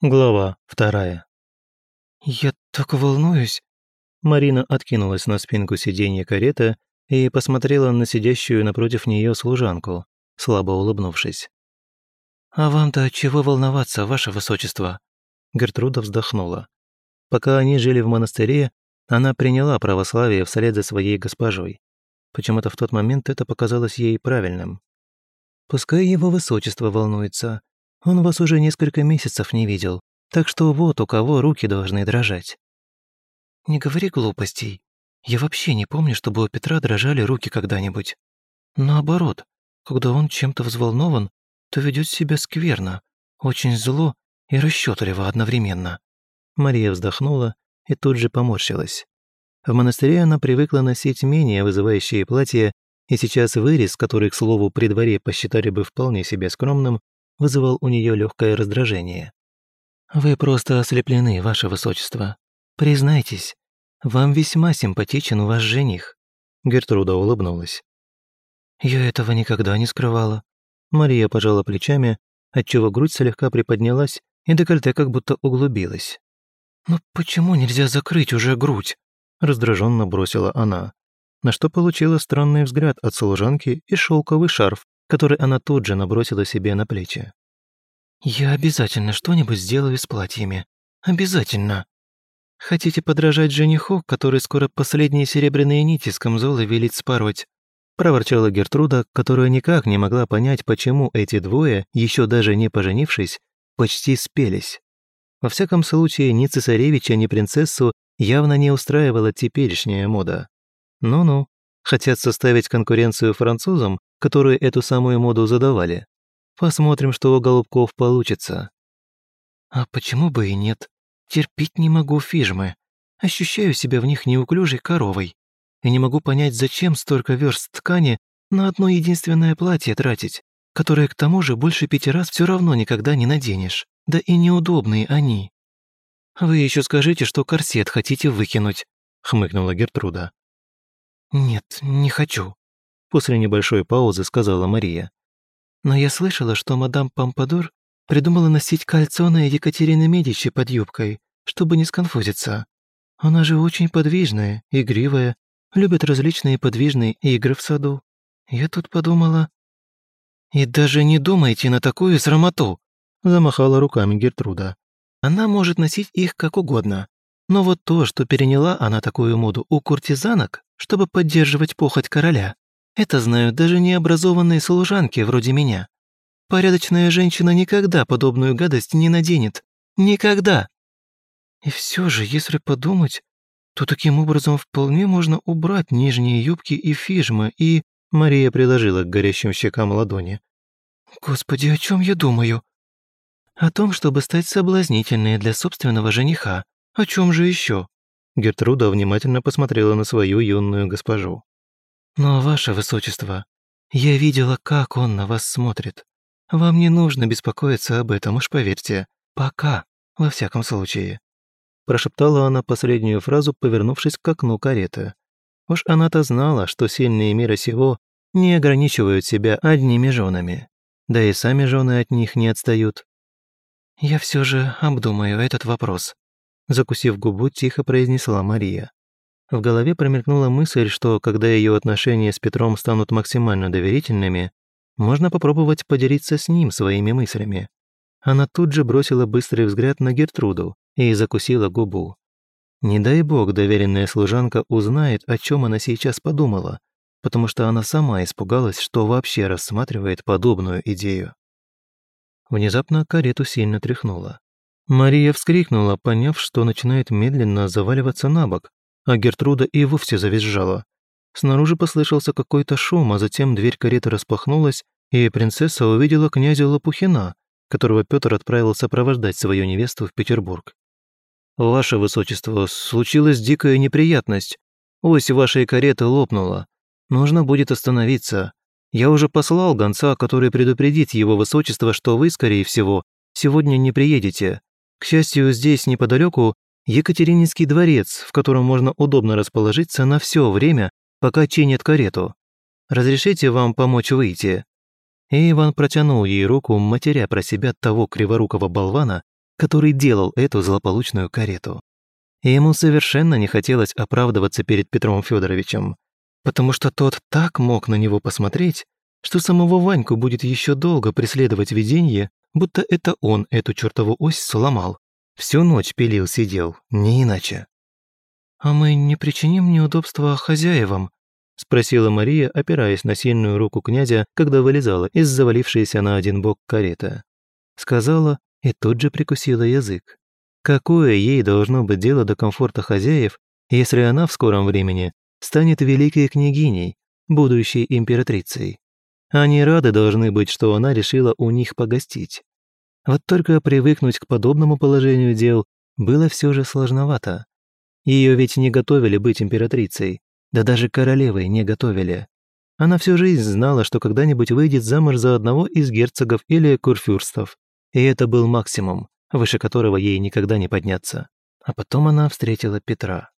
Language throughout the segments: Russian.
Глава вторая. «Я так волнуюсь!» Марина откинулась на спинку сиденья кареты и посмотрела на сидящую напротив нее служанку, слабо улыбнувшись. «А вам-то чего волноваться, ваше высочество?» Гертруда вздохнула. Пока они жили в монастыре, она приняла православие вслед за своей госпожой. Почему-то в тот момент это показалось ей правильным. «Пускай его высочество волнуется, он вас уже несколько месяцев не видел, так что вот у кого руки должны дрожать». «Не говори глупостей. Я вообще не помню, чтобы у Петра дрожали руки когда-нибудь. Наоборот, когда он чем-то взволнован, то ведет себя скверно, очень зло и расчетливо одновременно». Мария вздохнула и тут же поморщилась. В монастыре она привыкла носить менее вызывающие платья, и сейчас вырез, который, к слову, при дворе посчитали бы вполне себе скромным, вызывал у нее легкое раздражение. «Вы просто ослеплены, ваше высочество. Признайтесь, вам весьма симпатичен ваш жених». Гертруда улыбнулась. «Я этого никогда не скрывала». Мария пожала плечами, отчего грудь слегка приподнялась, и декольте как будто углубилась. «Но почему нельзя закрыть уже грудь?» раздраженно бросила она, на что получила странный взгляд от служанки и шелковый шарф, который она тут же набросила себе на плечи. «Я обязательно что-нибудь сделаю с платьями. Обязательно. Хотите подражать жениху, который скоро последние серебряные нити с камзола велит спороть?» проворчала Гертруда, которая никак не могла понять, почему эти двое, еще даже не поженившись, почти спелись. Во всяком случае, ни цесаревича, ни принцессу явно не устраивала теперешняя мода. Ну-ну, хотят составить конкуренцию французам, которые эту самую моду задавали. Посмотрим, что у голубков получится. А почему бы и нет? Терпеть не могу фижмы. Ощущаю себя в них неуклюжей коровой. И не могу понять, зачем столько верст ткани на одно единственное платье тратить, которое к тому же больше пяти раз все равно никогда не наденешь. Да и неудобные они. Вы еще скажите, что корсет хотите выкинуть, хмыкнула Гертруда. Нет, не хочу, после небольшой паузы сказала Мария. Но я слышала, что мадам Помпадур придумала носить кольцо на Екатерины Медичи под юбкой, чтобы не сконфузиться. Она же очень подвижная, игривая, любит различные подвижные игры в саду. Я тут подумала... «И даже не думайте на такую срамоту!» замахала руками Гертруда. «Она может носить их как угодно. Но вот то, что переняла она такую моду у куртизанок, чтобы поддерживать похоть короля, это знают даже необразованные служанки вроде меня. Порядочная женщина никогда подобную гадость не наденет. Никогда. И все же, если подумать, то таким образом вполне можно убрать нижние юбки и фижмы и... Мария приложила к горящим щекам ладони. «Господи, о чем я думаю?» «О том, чтобы стать соблазнительной для собственного жениха. О чем же еще?» Гертруда внимательно посмотрела на свою юную госпожу. Но, ваше высочество, я видела, как он на вас смотрит. Вам не нужно беспокоиться об этом, уж поверьте. Пока, во всяком случае». Прошептала она последнюю фразу, повернувшись к окну кареты. Уж она-то знала, что сильные мира сего не ограничивают себя одними женами. Да и сами жены от них не отстают. «Я все же обдумаю этот вопрос», закусив губу, тихо произнесла Мария. В голове промелькнула мысль, что когда ее отношения с Петром станут максимально доверительными, можно попробовать поделиться с ним своими мыслями. Она тут же бросила быстрый взгляд на Гертруду и закусила губу. Не дай бог доверенная служанка узнает, о чем она сейчас подумала, потому что она сама испугалась, что вообще рассматривает подобную идею. Внезапно карету сильно тряхнуло. Мария вскрикнула, поняв, что начинает медленно заваливаться на бок, а Гертруда и вовсе завизжала. Снаружи послышался какой-то шум, а затем дверь кареты распахнулась, и принцесса увидела князя Лопухина, которого Петр отправил сопровождать свою невесту в Петербург. «Ваше высочество, случилась дикая неприятность. Ось вашей кареты лопнула. Нужно будет остановиться. Я уже послал гонца, который предупредит его высочество, что вы, скорее всего, сегодня не приедете. К счастью, здесь неподалеку Екатерининский дворец, в котором можно удобно расположиться на все время, пока чинят карету. Разрешите вам помочь выйти?» И Иван протянул ей руку, матеря про себя того криворукого болвана, который делал эту злополучную карету. Ему совершенно не хотелось оправдываться перед Петром Федоровичем, потому что тот так мог на него посмотреть, что самого Ваньку будет еще долго преследовать видение, будто это он эту чертову ось сломал. Всю ночь пилил сидел, не иначе. «А мы не причиним неудобства хозяевам?» спросила Мария, опираясь на сильную руку князя, когда вылезала из завалившейся на один бок карета. Сказала и тут же прикусила язык. Какое ей должно быть дело до комфорта хозяев, если она в скором времени станет великой княгиней, будущей императрицей? Они рады должны быть, что она решила у них погостить. Вот только привыкнуть к подобному положению дел было все же сложновато. Ее ведь не готовили быть императрицей, да даже королевой не готовили. Она всю жизнь знала, что когда-нибудь выйдет замуж за одного из герцогов или курфюрстов. И это был максимум, выше которого ей никогда не подняться. А потом она встретила Петра.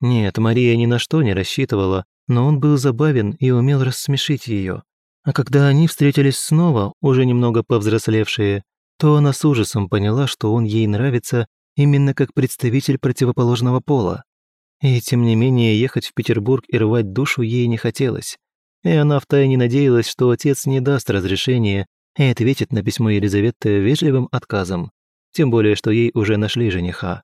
Нет, Мария ни на что не рассчитывала, но он был забавен и умел рассмешить ее. А когда они встретились снова, уже немного повзрослевшие, то она с ужасом поняла, что он ей нравится именно как представитель противоположного пола. И тем не менее ехать в Петербург и рвать душу ей не хотелось. И она втайне надеялась, что отец не даст разрешения и ответит на письмо Елизаветы вежливым отказом, тем более, что ей уже нашли жениха.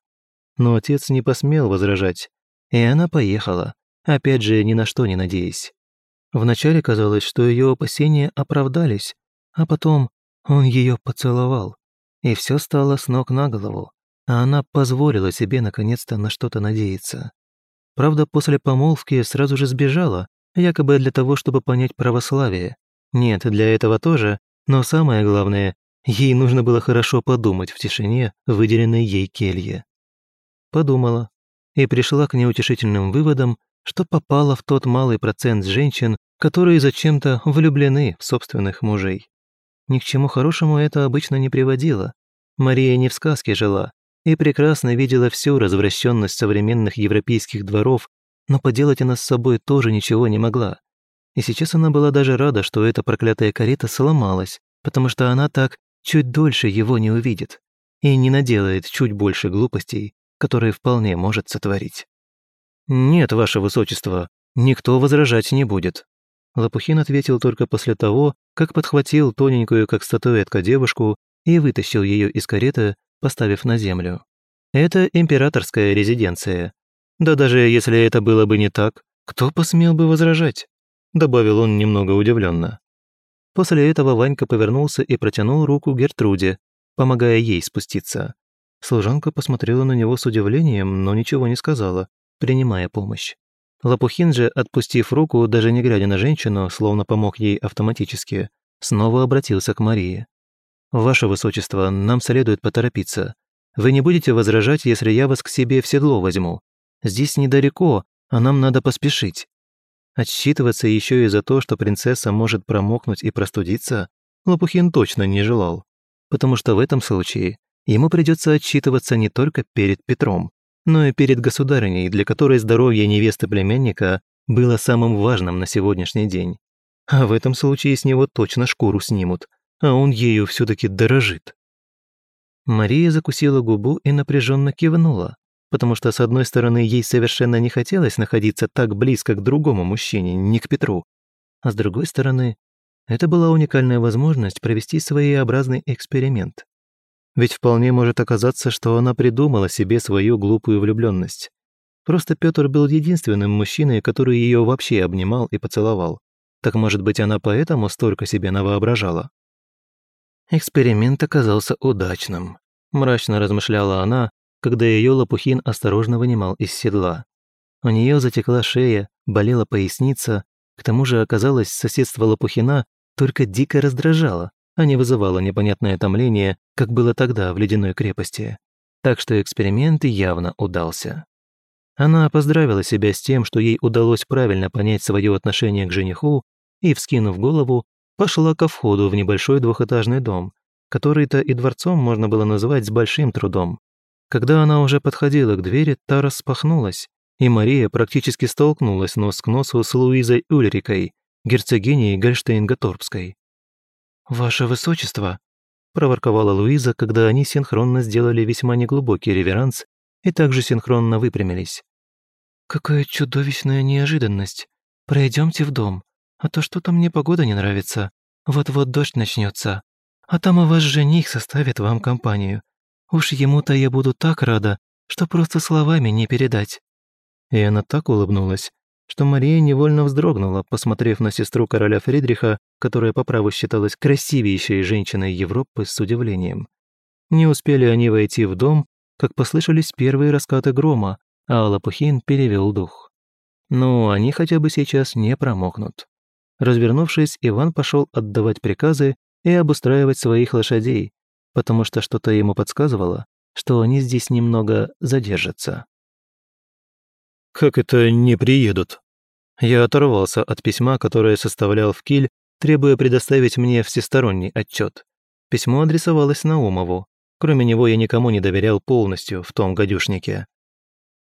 Но отец не посмел возражать, и она поехала, опять же ни на что не надеясь. Вначале казалось, что ее опасения оправдались, а потом он ее поцеловал, и все стало с ног на голову, а она позволила себе наконец-то на что-то надеяться. Правда, после помолвки сразу же сбежала, якобы для того, чтобы понять православие. Нет, для этого тоже, но самое главное, ей нужно было хорошо подумать в тишине, выделенной ей келье. Подумала и пришла к неутешительным выводам, что попала в тот малый процент женщин, которые зачем-то влюблены в собственных мужей. Ни к чему хорошему это обычно не приводило. Мария не в сказке жила, и прекрасно видела всю развращенность современных европейских дворов, но поделать она с собой тоже ничего не могла. И сейчас она была даже рада, что эта проклятая карета сломалась, потому что она так чуть дольше его не увидит и не наделает чуть больше глупостей, которые вполне может сотворить. «Нет, ваше высочество, никто возражать не будет», Лопухин ответил только после того, как подхватил тоненькую, как статуэтка, девушку и вытащил ее из кареты, поставив на землю. Это императорская резиденция. Да даже если это было бы не так, кто посмел бы возражать? Добавил он немного удивленно. После этого Ванька повернулся и протянул руку Гертруде, помогая ей спуститься. Служанка посмотрела на него с удивлением, но ничего не сказала, принимая помощь. Лопухин же, отпустив руку, даже не глядя на женщину, словно помог ей автоматически, снова обратился к Марии. «Ваше высочество, нам следует поторопиться. Вы не будете возражать, если я вас к себе в седло возьму? Здесь недалеко, а нам надо поспешить». Отсчитываться еще и за то, что принцесса может промокнуть и простудиться, Лопухин точно не желал, потому что в этом случае ему придется отчитываться не только перед Петром, но и перед государыней, для которой здоровье невесты племянника было самым важным на сегодняшний день. А в этом случае с него точно шкуру снимут – а он ею все-таки дорожит. Мария закусила губу и напряженно кивнула, потому что, с одной стороны, ей совершенно не хотелось находиться так близко к другому мужчине, не к Петру, а с другой стороны, это была уникальная возможность провести своеобразный эксперимент. Ведь вполне может оказаться, что она придумала себе свою глупую влюбленность. Просто Петр был единственным мужчиной, который ее вообще обнимал и поцеловал. Так может быть, она поэтому столько себе навоображала? Эксперимент оказался удачным, мрачно размышляла она, когда ее Лопухин осторожно вынимал из седла. У нее затекла шея, болела поясница, к тому же оказалось, соседство Лопухина только дико раздражало, а не вызывало непонятное томление, как было тогда в ледяной крепости. Так что эксперимент явно удался. Она поздравила себя с тем, что ей удалось правильно понять свое отношение к жениху и, вскинув голову, пошла ко входу в небольшой двухэтажный дом, который-то и дворцом можно было назвать с большим трудом. Когда она уже подходила к двери, та распахнулась, и Мария практически столкнулась нос к носу с Луизой Ульрикой, герцогиней Гольштейн-Гаторбской. «Ваше высочество!» проворковала Луиза, когда они синхронно сделали весьма неглубокий реверанс и также синхронно выпрямились. «Какая чудовищная неожиданность. Пройдемте в дом, а то что-то мне погода не нравится. Вот-вот дождь начнется, а там и ваш жених составит вам компанию. Уж ему-то я буду так рада, что просто словами не передать». И она так улыбнулась, что Мария невольно вздрогнула, посмотрев на сестру короля Фридриха, которая по праву считалась красивейшей женщиной Европы с удивлением. Не успели они войти в дом, как послышались первые раскаты грома, а Лопухин перевел дух. Ну, они хотя бы сейчас не промокнут. Развернувшись, Иван пошел отдавать приказы и обустраивать своих лошадей, потому что что-то ему подсказывало, что они здесь немного задержатся. «Как это не приедут?» Я оторвался от письма, которое составлял в Киль, требуя предоставить мне всесторонний отчет. Письмо адресовалось Наумову. Кроме него я никому не доверял полностью в том гадюшнике.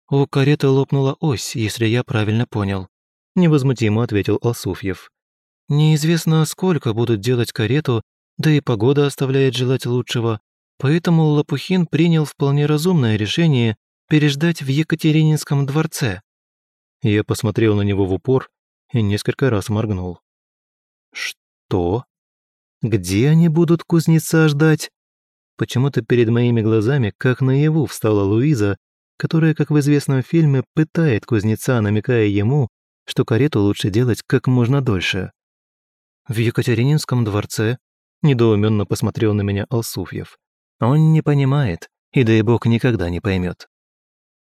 «У кареты лопнула ось, если я правильно понял», – невозмутимо ответил Алсуфьев. «Неизвестно, сколько будут делать карету, да и погода оставляет желать лучшего, поэтому Лопухин принял вполне разумное решение переждать в Екатерининском дворце. Я посмотрел на него в упор и несколько раз моргнул. Что? Где они будут кузнеца ждать? Почему-то перед моими глазами, как наяву, встала Луиза, которая, как в известном фильме, пытает кузнеца, намекая ему, что карету лучше делать как можно дольше. «В Екатерининском дворце?» – недоуменно посмотрел на меня Алсуфьев. Он не понимает, и дай бог никогда не поймет.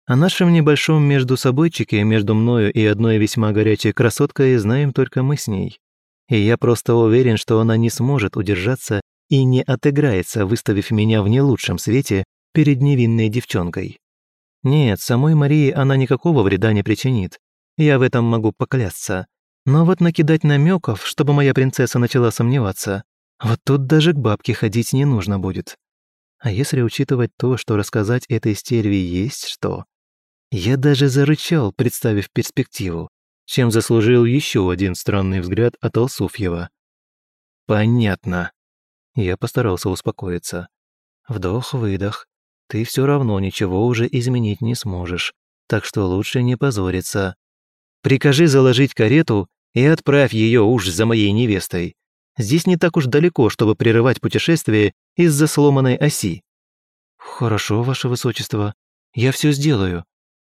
О нашем небольшом между собойчике между мною и одной весьма горячей красоткой знаем только мы с ней. И я просто уверен, что она не сможет удержаться и не отыграется, выставив меня в не лучшем свете перед невинной девчонкой. Нет, самой Марии она никакого вреда не причинит. Я в этом могу поклясться. Но вот накидать намеков, чтобы моя принцесса начала сомневаться, вот тут даже к бабке ходить не нужно будет. А если учитывать то, что рассказать этой стерве есть что, я даже зарычал, представив перспективу, чем заслужил еще один странный взгляд от Алсуфьева. «Понятно». Я постарался успокоиться. Вдох-выдох. Ты все равно ничего уже изменить не сможешь, так что лучше не позориться. Прикажи заложить карету и отправь ее уж за моей невестой. Здесь не так уж далеко, чтобы прерывать путешествие из-за сломанной оси». «Хорошо, ваше высочество, я все сделаю»,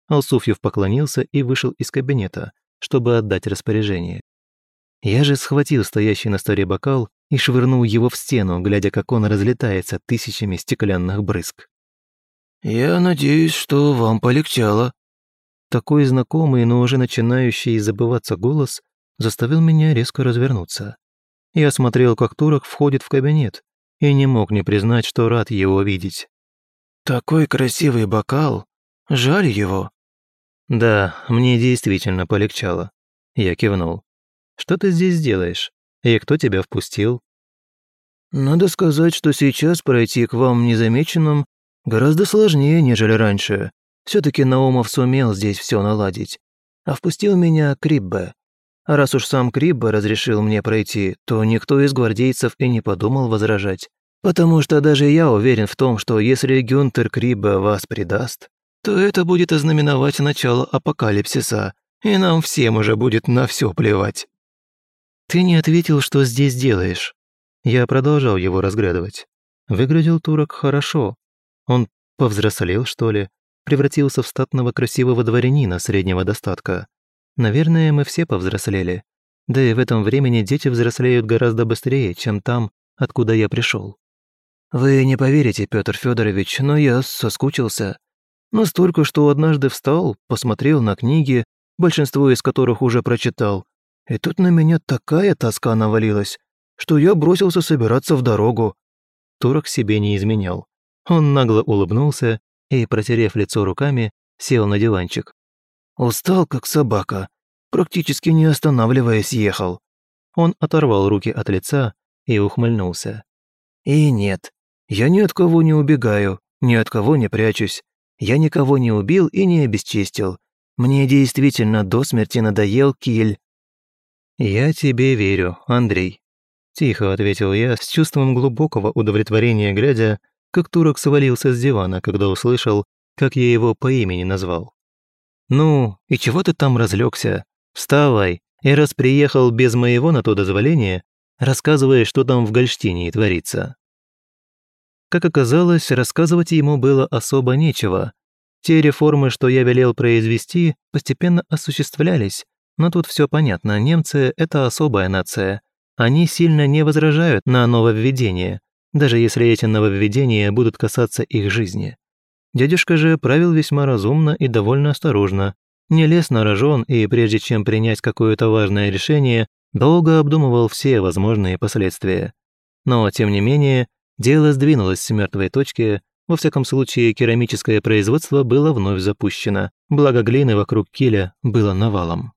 Алсуфьев поклонился и вышел из кабинета, чтобы отдать распоряжение. Я же схватил стоящий на столе бокал и швырнул его в стену, глядя, как он разлетается тысячами стеклянных брызг. «Я надеюсь, что вам полегчало». Такой знакомый, но уже начинающий забываться голос заставил меня резко развернуться. Я смотрел, как турок входит в кабинет, и не мог не признать, что рад его видеть. «Такой красивый бокал! Жаль его!» «Да, мне действительно полегчало». Я кивнул. «Что ты здесь делаешь? И кто тебя впустил?» «Надо сказать, что сейчас пройти к вам незамеченным гораздо сложнее, нежели раньше. все таки Наумов сумел здесь все наладить. А впустил меня Криббе. А раз уж сам Криббе разрешил мне пройти, то никто из гвардейцев и не подумал возражать. Потому что даже я уверен в том, что если Гюнтер Криббе вас предаст, то это будет ознаменовать начало апокалипсиса, и нам всем уже будет на все плевать». «Ты не ответил, что здесь делаешь». Я продолжал его разглядывать. Выглядел турок хорошо. Он повзрослел, что ли, превратился в статного красивого дворянина среднего достатка. Наверное, мы все повзрослели. Да и в этом времени дети взрослеют гораздо быстрее, чем там, откуда я пришел. «Вы не поверите, Петр Федорович, но я соскучился. Настолько, что однажды встал, посмотрел на книги, большинство из которых уже прочитал, и тут на меня такая тоска навалилась, что я бросился собираться в дорогу. Турок себе не изменял. Он нагло улыбнулся и, протерев лицо руками, сел на диванчик. Устал, как собака, практически не останавливаясь, ехал. Он оторвал руки от лица и ухмыльнулся. И нет, я ни от кого не убегаю, ни от кого не прячусь. Я никого не убил и не обесчестил. Мне действительно до смерти надоел Киль». «Я тебе верю, Андрей». Тихо ответил я, с чувством глубокого удовлетворения глядя, как турок свалился с дивана, когда услышал, как я его по имени назвал. «Ну, и чего ты там разлегся? Вставай, и раз приехал без моего на то дозволения, рассказывай, что там в Гольштине творится». Как оказалось, рассказывать ему было особо нечего. Те реформы, что я велел произвести, постепенно осуществлялись, но тут все понятно, немцы – это особая нация. Они сильно не возражают на нововведения, даже если эти нововведения будут касаться их жизни. Дядюшка же правил весьма разумно и довольно осторожно, не лез на рожон и прежде чем принять какое-то важное решение, долго обдумывал все возможные последствия. Но, тем не менее, дело сдвинулось с мертвой точки, во всяком случае керамическое производство было вновь запущено, благо глины вокруг киля было навалом.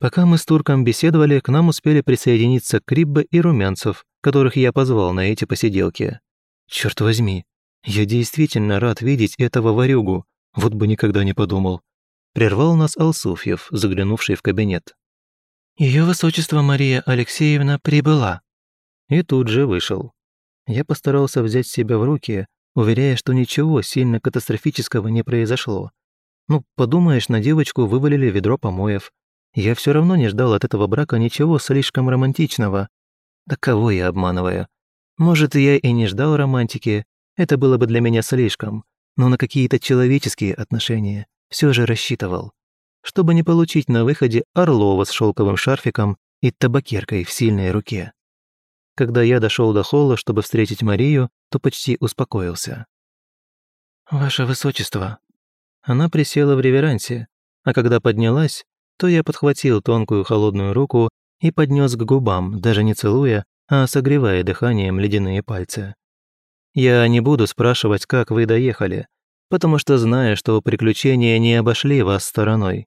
Пока мы с турком беседовали, к нам успели присоединиться Крибба и Румянцев, которых я позвал на эти посиделки. Черт возьми, я действительно рад видеть этого варюгу, вот бы никогда не подумал. Прервал нас Алсуфьев, заглянувший в кабинет. Ее высочество Мария Алексеевна прибыла. И тут же вышел. Я постарался взять себя в руки, уверяя, что ничего сильно катастрофического не произошло. Ну, подумаешь, на девочку вывалили ведро помоев. Я все равно не ждал от этого брака ничего слишком романтичного. Да кого я обманываю? Может, я и не ждал романтики, это было бы для меня слишком, но на какие-то человеческие отношения все же рассчитывал, чтобы не получить на выходе Орлова с шелковым шарфиком и табакеркой в сильной руке. Когда я дошел до холла, чтобы встретить Марию, то почти успокоился. «Ваше Высочество». Она присела в реверансе, а когда поднялась, то я подхватил тонкую холодную руку и поднес к губам, даже не целуя, а согревая дыханием ледяные пальцы. Я не буду спрашивать, как вы доехали, потому что знаю, что приключения не обошли вас стороной.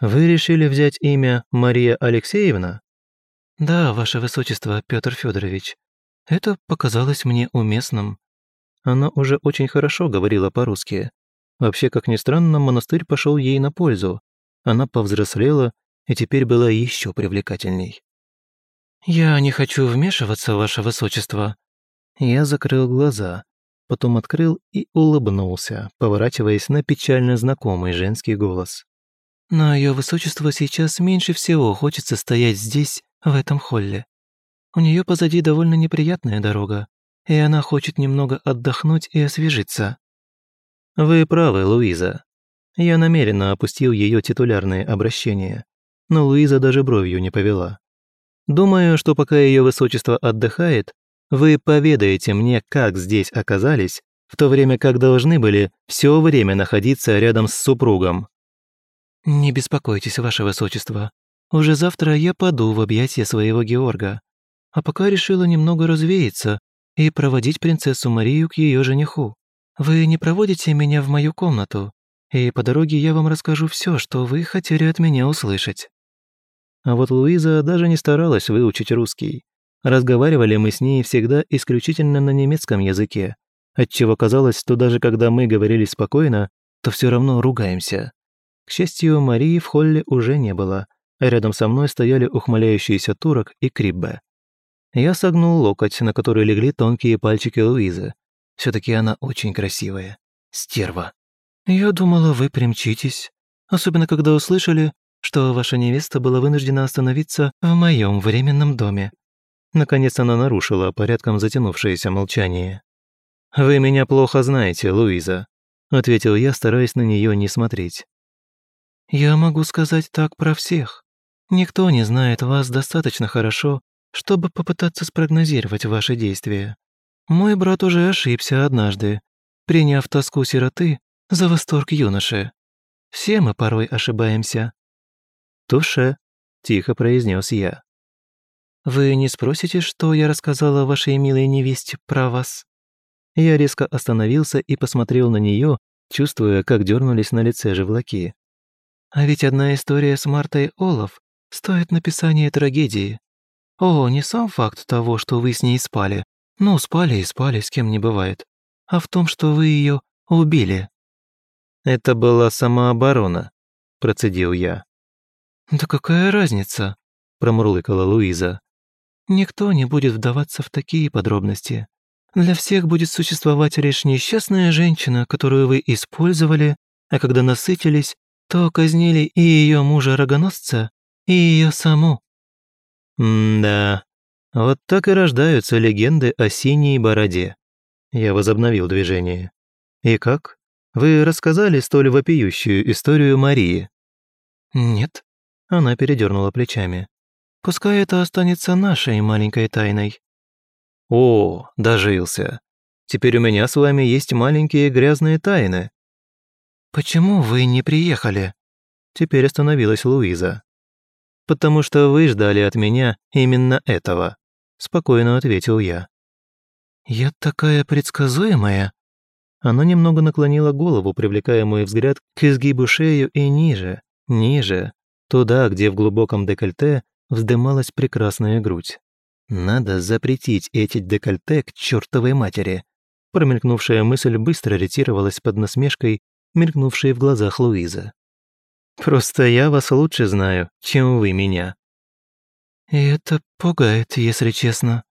Вы решили взять имя Мария Алексеевна? Да, ваше высочество, Петр Федорович. Это показалось мне уместным. Она уже очень хорошо говорила по-русски. Вообще, как ни странно, монастырь пошел ей на пользу. Она повзрослела и теперь была еще привлекательней. «Я не хочу вмешиваться, ваше высочество», я закрыл глаза, потом открыл и улыбнулся, поворачиваясь на печально знакомый женский голос. «Но ее высочество сейчас меньше всего хочется стоять здесь, в этом холле. У нее позади довольно неприятная дорога, и она хочет немного отдохнуть и освежиться». «Вы правы, Луиза». Я намеренно опустил ее титулярные обращения, но Луиза даже бровью не повела. Думаю, что пока ее высочество отдыхает, вы поведаете мне, как здесь оказались, в то время как должны были все время находиться рядом с супругом». «Не беспокойтесь, ваше высочество. Уже завтра я паду в объятия своего Георга. А пока решила немного развеяться и проводить принцессу Марию к ее жениху. Вы не проводите меня в мою комнату, и по дороге я вам расскажу все, что вы хотели от меня услышать». А вот Луиза даже не старалась выучить русский. Разговаривали мы с ней всегда исключительно на немецком языке, отчего казалось, что даже когда мы говорили спокойно, то все равно ругаемся. К счастью, Марии в холле уже не было, рядом со мной стояли ухмыляющийся турок и Криббе. Я согнул локоть, на который легли тонкие пальчики Луизы. все таки она очень красивая. Стерва. Я думала, вы примчитесь. Особенно, когда услышали, что ваша невеста была вынуждена остановиться в моем временном доме. Наконец она нарушила порядком затянувшееся молчание. «Вы меня плохо знаете, Луиза», — ответил я, стараясь на нее не смотреть. «Я могу сказать так про всех. Никто не знает вас достаточно хорошо, чтобы попытаться спрогнозировать ваши действия. Мой брат уже ошибся однажды, приняв тоску сироты за восторг юноши. Все мы порой ошибаемся». «Туше», — тихо произнес я. «Вы не спросите, что я рассказала вашей милой невесте про вас?» Я резко остановился и посмотрел на нее, чувствуя, как дернулись на лице живлаки. «А ведь одна история с Мартой Олаф стоит написания трагедии. О, не сам факт того, что вы с ней спали. Ну, спали и спали, с кем не бывает. А в том, что вы ее убили». «Это была самооборона», – процедил я. «Да какая разница?» – промурлыкала Луиза. никто не будет вдаваться в такие подробности. Для всех будет существовать лишь несчастная женщина, которую вы использовали, а когда насытились, то казнили и ее мужа-рогоносца, и ее саму». «М-да, вот так и рождаются легенды о синей бороде». Я возобновил движение. «И как? Вы рассказали столь вопиющую историю Марии?» «Нет», — она передернула плечами. «Пускай это останется нашей маленькой тайной». «О, дожился. Теперь у меня с вами есть маленькие грязные тайны». «Почему вы не приехали?» Теперь остановилась Луиза. «Потому что вы ждали от меня именно этого», — спокойно ответил я. «Я такая предсказуемая?» Она немного наклонила голову, привлекая мой взгляд к изгибу шею и ниже, ниже, туда, где в глубоком декольте вздымалась прекрасная грудь. Надо запретить эти декольте к чертовой матери. Промелькнувшая мысль быстро ретировалась под насмешкой, мелькнувшей в глазах Луиза. «Просто я вас лучше знаю, чем вы меня». «И это пугает, если честно».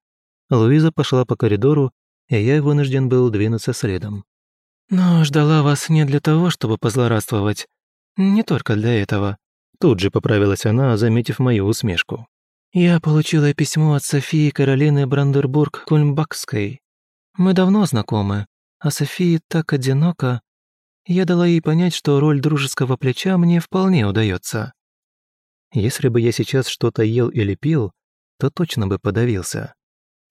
Луиза пошла по коридору, и я вынужден был двинуться следом. «Но ждала вас не для того, чтобы позлорадствовать. Не только для этого». Тут же поправилась она, заметив мою усмешку. Я получила письмо от Софии Каролины Брандербург-Кульмбакской. Мы давно знакомы, а София так одинока. Я дала ей понять, что роль дружеского плеча мне вполне удается. Если бы я сейчас что-то ел или пил, то точно бы подавился.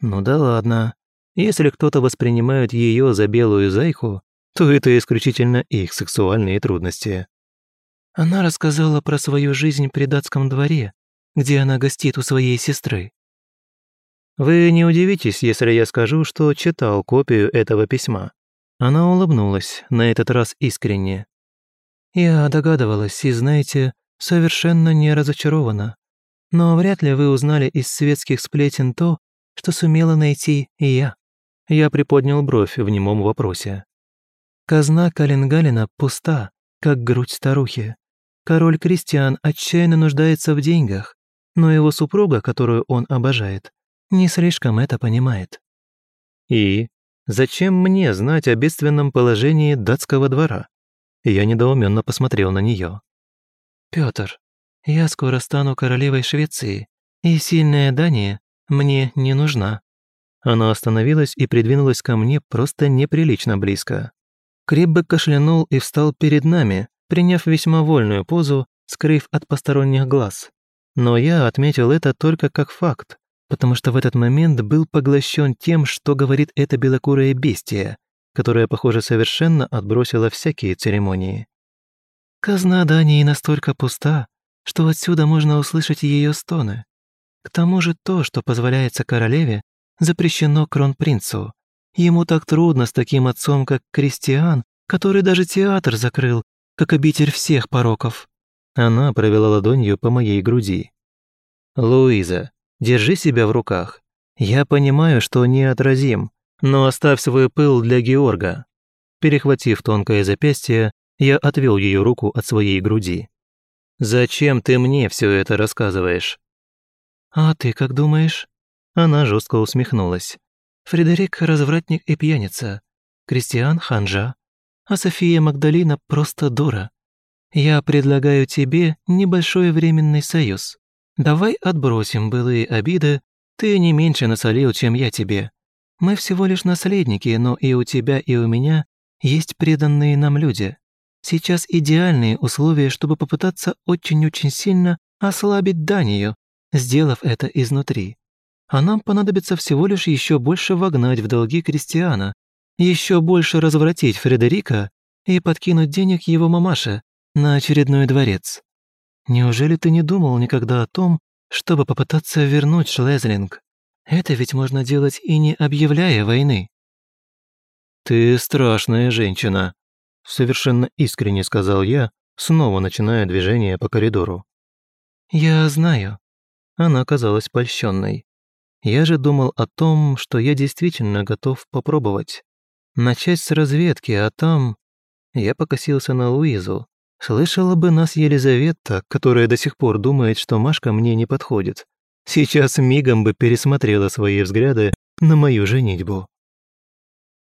Ну да ладно. Если кто-то воспринимает ее за белую зайку, то это исключительно их сексуальные трудности. Она рассказала про свою жизнь при датском дворе, где она гостит у своей сестры. Вы не удивитесь, если я скажу, что читал копию этого письма. Она улыбнулась, на этот раз искренне. Я догадывалась и, знаете, совершенно не разочарована. Но вряд ли вы узнали из светских сплетен то, что сумела найти и я. Я приподнял бровь в немом вопросе. Казна Калингалина пуста, как грудь старухи. Король Кристиан отчаянно нуждается в деньгах, но его супруга, которую он обожает, не слишком это понимает. И зачем мне знать о бедственном положении датского двора? Я недоуменно посмотрел на нее. Петр, я скоро стану королевой Швеции, и сильная Дания мне не нужна». Она остановилась и придвинулась ко мне просто неприлично близко. Криббе кашлянул и встал перед нами, приняв весьма вольную позу, скрыв от посторонних глаз. Но я отметил это только как факт, потому что в этот момент был поглощен тем, что говорит это белокурое бестие, которое, похоже, совершенно отбросило всякие церемонии. Казна Дании настолько пуста, что отсюда можно услышать ее стоны. К тому же то, что позволяется королеве, запрещено кронпринцу. Ему так трудно с таким отцом, как Кристиан, который даже театр закрыл, как обитель всех пороков. Она провела ладонью по моей груди. «Луиза, держи себя в руках. Я понимаю, что неотразим, но оставь свой пыл для Георга». Перехватив тонкое запястье, я отвел ее руку от своей груди. «Зачем ты мне все это рассказываешь?» «А ты как думаешь?» Она жестко усмехнулась. «Фредерик – развратник и пьяница. Кристиан – ханжа. А София Магдалина просто дура. Я предлагаю тебе небольшой временный союз. Давай отбросим былые обиды, ты не меньше насолил, чем я тебе. Мы всего лишь наследники, но и у тебя, и у меня есть преданные нам люди. Сейчас идеальные условия, чтобы попытаться очень-очень сильно ослабить Данию, сделав это изнутри. А нам понадобится всего лишь еще больше вогнать в долги Кристиана, еще больше развратить Фредерика и подкинуть денег его мамаше, на очередной дворец. Неужели ты не думал никогда о том, чтобы попытаться вернуть Шлезлинг? Это ведь можно делать и не объявляя войны». «Ты страшная женщина», — совершенно искренне сказал я, снова начиная движение по коридору. «Я знаю». Она казалась польщенной. Я же думал о том, что я действительно готов попробовать. Начать с разведки, а там... Я покосился на Луизу, Слышала бы нас Елизавета, которая до сих пор думает, что Машка мне не подходит. сейчас мигом бы пересмотрела свои взгляды на мою женитьбу.